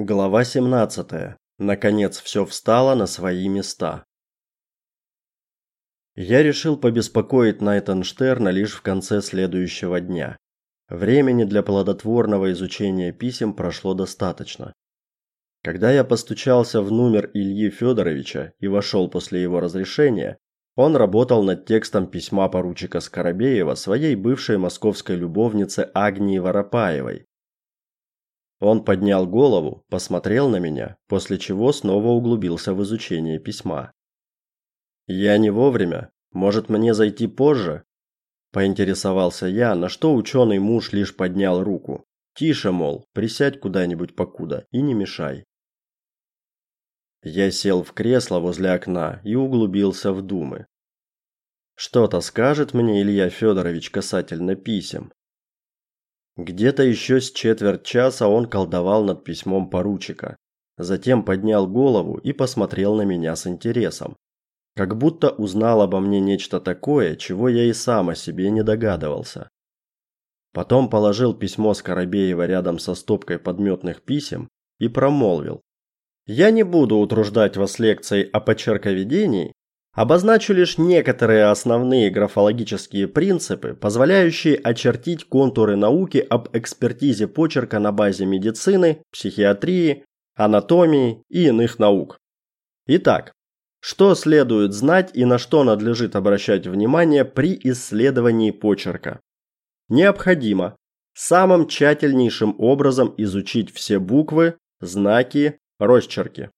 Глава 17. Наконец все встало на свои места. Я решил побеспокоить Найтенштерна лишь в конце следующего дня. Времени для плодотворного изучения писем прошло достаточно. Когда я постучался в номер Ильи Федоровича и вошел после его разрешения, он работал над текстом письма поручика Скоробеева своей бывшей московской любовнице Агнии Воропаевой, он поднял голову, посмотрел на меня, после чего снова углубился в изучение письма. Я не вовремя. Может, мне зайти позже? поинтересовался я, на что ученый муж лишь поднял руку. Тише, мол, присядь куда-нибудь покуда и не мешай. Я сел в кресло возле окна и углубился в думы. Что-то скажет мне Илья Федорович касательно писем. Где-то еще с четверть часа он колдовал над письмом поручика. Затем поднял голову и посмотрел на меня с интересом. Как будто узнал обо мне нечто такое, чего я и сам о себе не догадывался. Потом положил письмо Скоробеева рядом со стопкой подметных писем и промолвил: "Я не буду утруждать вас лекцией о почерковедении, Обозначу лишь некоторые основные графологические принципы, позволяющие очертить контуры науки об экспертизе почерка на базе медицины, психиатрии, анатомии и иных наук. Итак, что следует знать и на что надлежит обращать внимание при исследовании почерка? Необходимо самым тщательнейшим образом изучить все буквы, знаки, росчерки.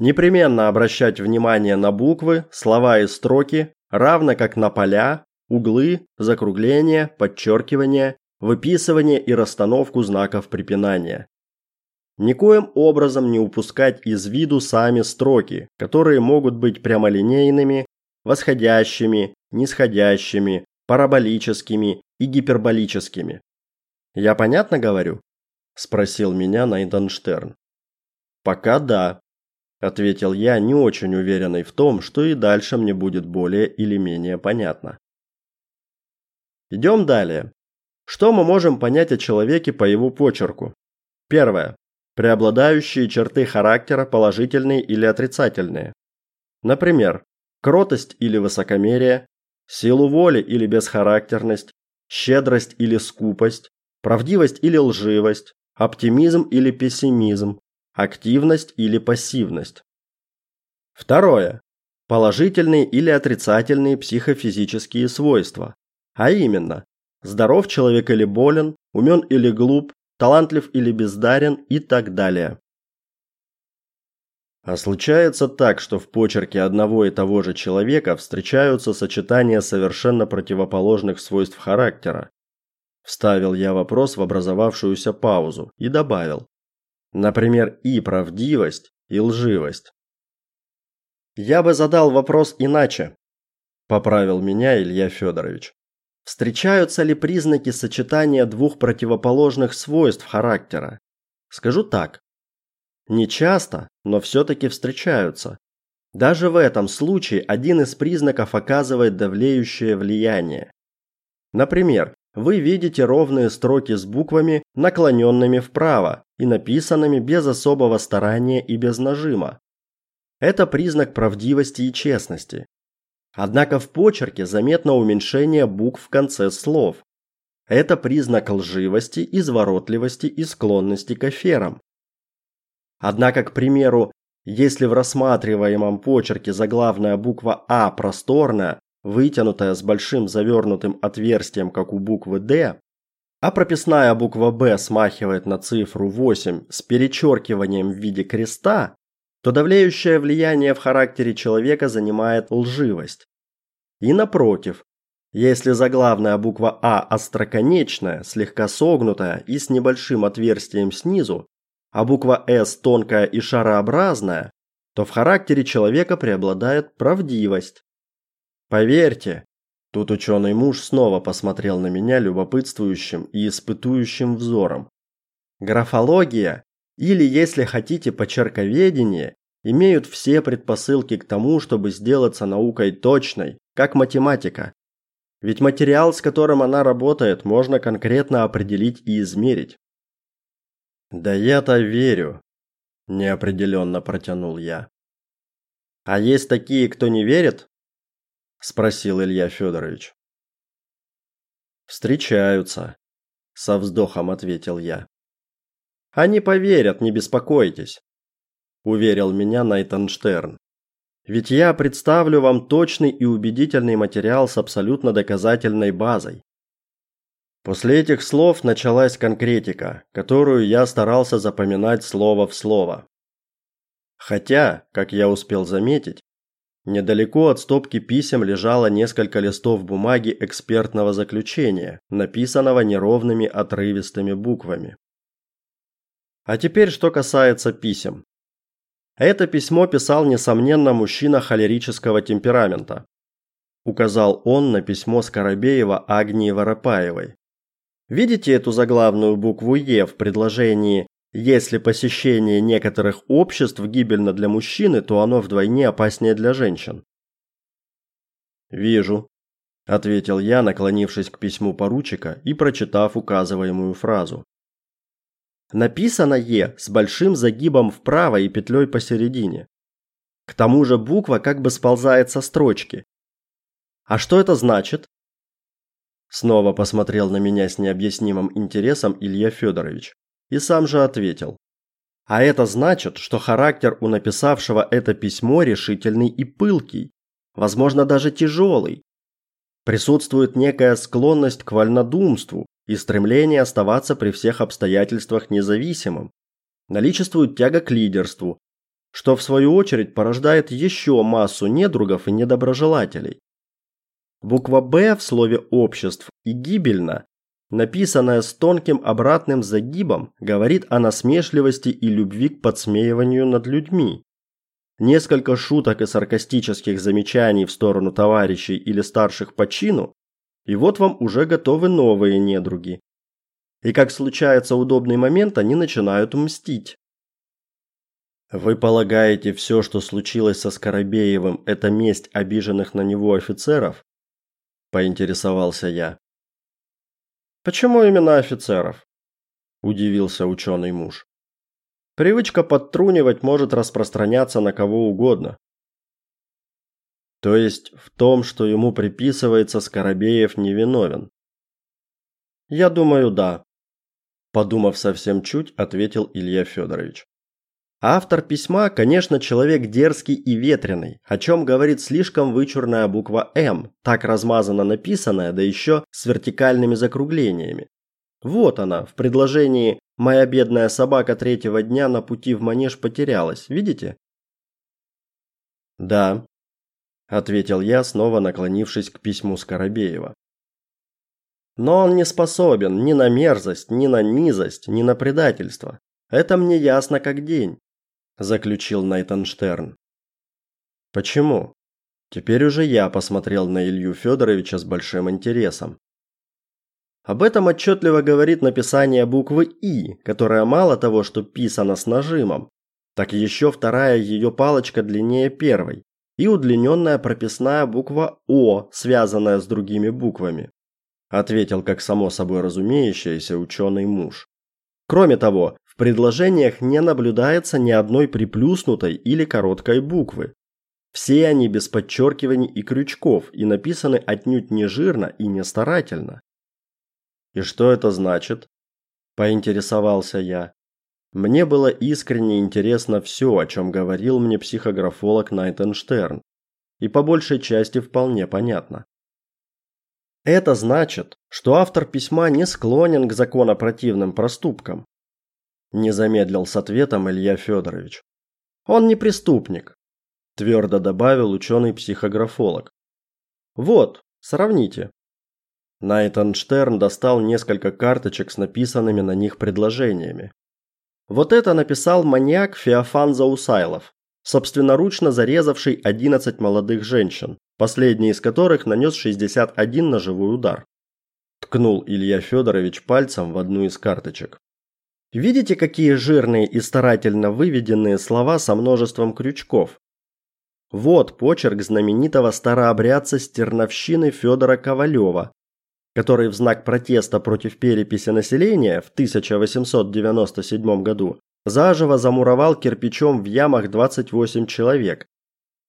Непременно обращать внимание на буквы, слова и строки, равно как на поля, углы, закругления, подчеркивания, выписывание и расстановку знаков препинания. Никоим образом не упускать из виду сами строки, которые могут быть прямолинейными, восходящими, нисходящими, параболическими и гиперболическими. Я понятно говорю? спросил меня Найденштерн. Пока да, ответил я, не очень уверенный в том, что и дальше мне будет более или менее понятно. Идем далее. Что мы можем понять о человеке по его почерку? Первое. Преобладающие черты характера положительные или отрицательные. Например, кротость или высокомерие, силу воли или бесхарактерность, щедрость или скупость, правдивость или лживость, оптимизм или пессимизм, активность или пассивность. Второе. Положительные или отрицательные психофизические свойства, а именно, здоров человек или болен, умен или глуп, талантлив или бездарен и так далее. А случается так, что в почерке одного и того же человека встречаются сочетания совершенно противоположных свойств характера. Вставил я вопрос в образовавшуюся паузу и добавил: Например, и правдивость, и лживость. Я бы задал вопрос иначе, поправил меня Илья Федорович. Встречаются ли признаки сочетания двух противоположных свойств характера? Скажу так. Не часто, но все таки встречаются. Даже в этом случае один из признаков оказывает давлеющее влияние. Например, вы видите ровные строки с буквами, наклоненными вправо и написанными без особого старания и без нажима. Это признак правдивости и честности. Однако в почерке заметно уменьшение букв в конце слов. Это признак лживости, изворотливости и склонности к аферам. Однако, к примеру, если в рассматриваемом почерке заглавная буква А просторная, вытянутая с большим завернутым отверстием, как у буквы Д, а прописная буква Б смахивает на цифру 8 с перечеркиванием в виде креста, то давлеющее влияние в характере человека занимает лживость. И напротив, если заглавная буква А остроконечная, слегка согнутая и с небольшим отверстием снизу, а буква С тонкая и шарообразная, то в характере человека преобладает правдивость. Поверьте, тут ученый муж снова посмотрел на меня любопытствующим и испытующим взором. Графология, или, если хотите, почерковедение, имеют все предпосылки к тому, чтобы сделаться наукой точной, как математика. Ведь материал, с которым она работает, можно конкретно определить и измерить. Да я-то верю, неопределенно протянул я. А есть такие, кто не верит? Спросил Илья Федорович. Встречаются, со вздохом ответил я. Они поверят, не беспокойтесь, уверил меня Найтенштерн. Ведь я представлю вам точный и убедительный материал с абсолютно доказательной базой. После этих слов началась конкретика, которую я старался запоминать слово в слово. Хотя, как я успел заметить, недалеко от стопки писем лежало несколько листов бумаги экспертного заключения, написанного неровными отрывистыми буквами. А теперь, что касается писем. Это письмо писал несомненно мужчина холерического темперамента. Указал он на письмо Скоробеева Агнии Воропаевой. Видите эту заглавную букву Е в предложении «Если посещение некоторых обществ гибельно для мужчины, то оно вдвойне опаснее для женщин». «Вижу», – ответил я, наклонившись к письму поручика и прочитав указываемую фразу. Написано Е с большим загибом вправо и петлей посередине. К тому же буква как бы сползает со строчки. А что это значит? Снова посмотрел на меня с необъяснимым интересом Илья Федорович и сам же ответил: "А это значит, что характер у написавшего это письмо решительный и пылкий, возможно, даже тяжелый. Присутствует некая склонность к вольнодумству, и стремление оставаться при всех обстоятельствах независимым. Наличествует тяга к лидерству, что в свою очередь порождает еще массу недругов и недоброжелателей. Буква «Б» в слове «обществ» и «гибельно», написанная с тонким обратным загибом, говорит о насмешливости и любви к подсмеиванию над людьми. Несколько шуток и саркастических замечаний в сторону товарищей или старших по чину и вот вам уже готовы новые недруги. И как случается удобный момент, они начинают мстить. Вы полагаете, все, что случилось со Скоробеевым, это месть обиженных на него офицеров? поинтересовался я. Почему именно офицеров? удивился ученый муж. Привычка подтрунивать может распространяться на кого угодно. То есть в том, что ему приписывается, Скоробеев невиновен. Я думаю, да, подумав совсем чуть, ответил Илья Федорович. Автор письма, конечно, человек дерзкий и ветреный, о чем говорит слишком вычурная буква М, так размазанно написанная, да еще с вертикальными закруглениями. Вот она, в предложении «Моя бедная собака третьего дня на пути в манеж потерялась», видите? Да, ответил я, снова наклонившись к письму Скоробеева. Но он не способен ни на мерзость, ни на низость, ни на предательство. Это мне ясно как день, заключил Найтенштерн. Почему? Теперь уже я посмотрел на Илью Федоровича с большим интересом. Об этом отчетливо говорит написание буквы И, которая мало того, что писана с нажимом, так еще вторая ее палочка длиннее первой и удлиненная прописная буква О, связанная с другими буквами, ответил как само собой разумеющееся ученый муж. Кроме того, предложениях не наблюдается ни одной приплюснутой или короткой буквы. Все они без подчеркиваний и крючков и написаны отнюдь не жирно и не старательно. И что это значит? поинтересовался я. Мне было искренне интересно все, о чем говорил мне психографолог Найтенштерн, и по большей части вполне понятно. Это значит, что автор письма не склонен к законопротивным проступкам. Не замедлил с ответом Илья Федорович. Он не преступник, твердо добавил ученый-психографолог. Вот, сравните. Найтенштерн достал несколько карточек с написанными на них предложениями. Вот это написал маньяк Феофан Заусайлов, собственноручно зарезавший 11 молодых женщин, последний из которых нанес 61 ножевой удар. Ткнул Илья Федорович пальцем в одну из карточек. Видите, какие жирные и старательно выведенные слова со множеством крючков? Вот почерк знаменитого старообрядца стерновщины Федора Ковалева, который в знак протеста против переписи населения в 1897 году заживо замуровал кирпичом в ямах 28 человек,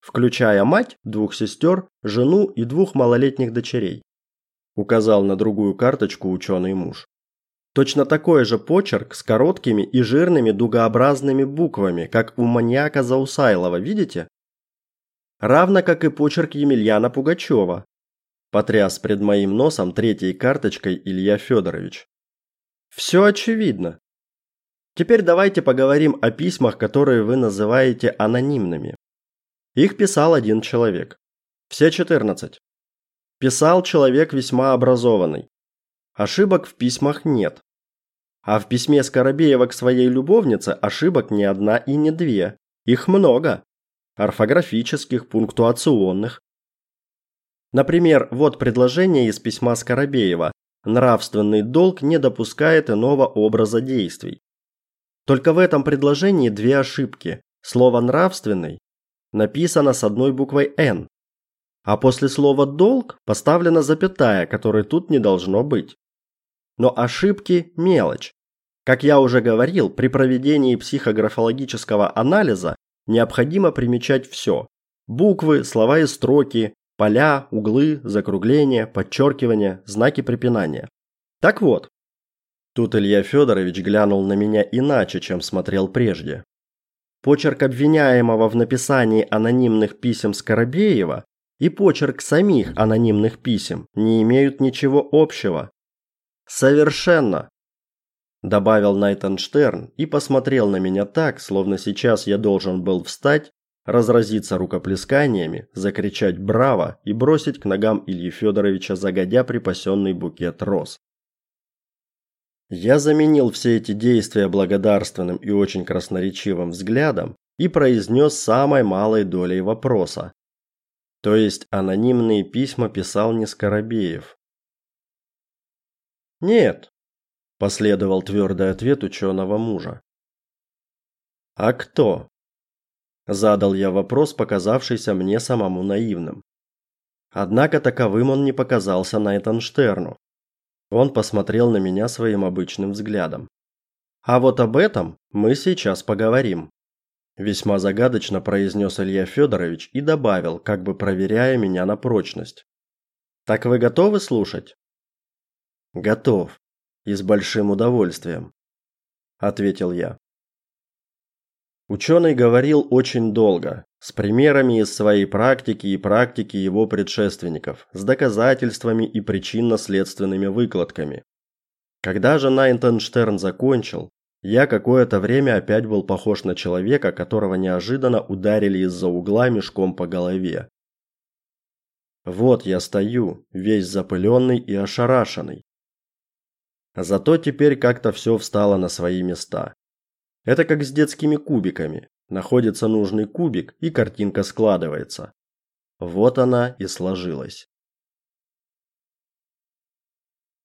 включая мать, двух сестер, жену и двух малолетних дочерей. Указал на другую карточку ученый муж. Точно такой же почерк с короткими и жирными дугообразными буквами, как у маньяка Заусайлова, видите? Равно как и почерк Емельяна Пугачева. Потряс пред моим носом третьей карточкой Илья Федорович. Все очевидно. Теперь давайте поговорим о письмах, которые вы называете анонимными. Их писал один человек. Все 14. Писал человек весьма образованный. Ошибок в письмах нет. А в письме Скоробеева к своей любовнице ошибок не одна и не две. Их много. Орфографических, пунктуационных. Например, вот предложение из письма Скоробеева. Нравственный долг не допускает иного образа действий. Только в этом предложении две ошибки. Слово «нравственный» написано с одной буквой «н», а после слова «долг» поставлена запятая, которой тут не должно быть. Но ошибки – мелочь. Как я уже говорил, при проведении психографологического анализа необходимо примечать все: буквы, слова и строки, поля, углы, закругления, подчеркивания, знаки препинания. Так вот, тут Илья Федорович глянул на меня иначе, чем смотрел прежде. Почерк обвиняемого в написании анонимных писем Скоробеева и почерк самих анонимных писем не имеют ничего общего. Совершенно добавил Найтенштерн и посмотрел на меня так, словно сейчас я должен был встать, разразиться рукоплесканиями, закричать браво и бросить к ногам Ильи Федоровича загодя припасенный букет роз. Я заменил все эти действия благодарственным и очень красноречивым взглядом и произнес самой малой долей вопроса. То есть анонимные письма писал не Скоробеев. Нет, последовал твердый ответ ученого мужа. А кто? задал я вопрос, показавшийся мне самому наивным. Однако таковым он не показался Найтенштерну. Он посмотрел на меня своим обычным взглядом. А вот об этом мы сейчас поговорим, весьма загадочно произнес Илья Федорович и добавил, как бы проверяя меня на прочность. Так вы готовы слушать? Готов, и с большим удовольствием, ответил я. Ученый говорил очень долго, с примерами из своей практики и практики его предшественников, с доказательствами и причинно-следственными выкладками. Когда же Найнтенштерн закончил, я какое-то время опять был похож на человека, которого неожиданно ударили из-за угла мешком по голове. Вот я стою, весь запыленный и ошарашенный. Зато теперь как-то все встало на свои места. Это как с детскими кубиками. Находится нужный кубик, и картинка складывается. Вот она и сложилась.